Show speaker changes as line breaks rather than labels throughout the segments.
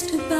just about.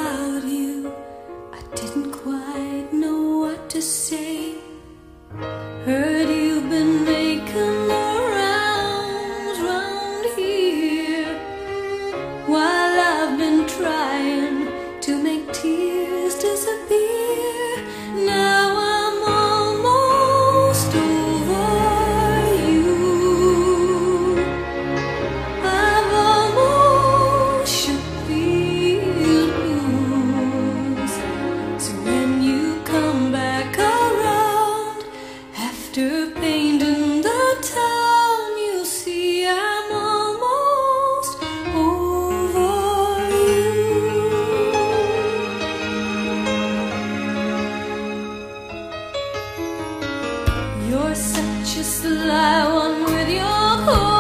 You're such a sly one with your.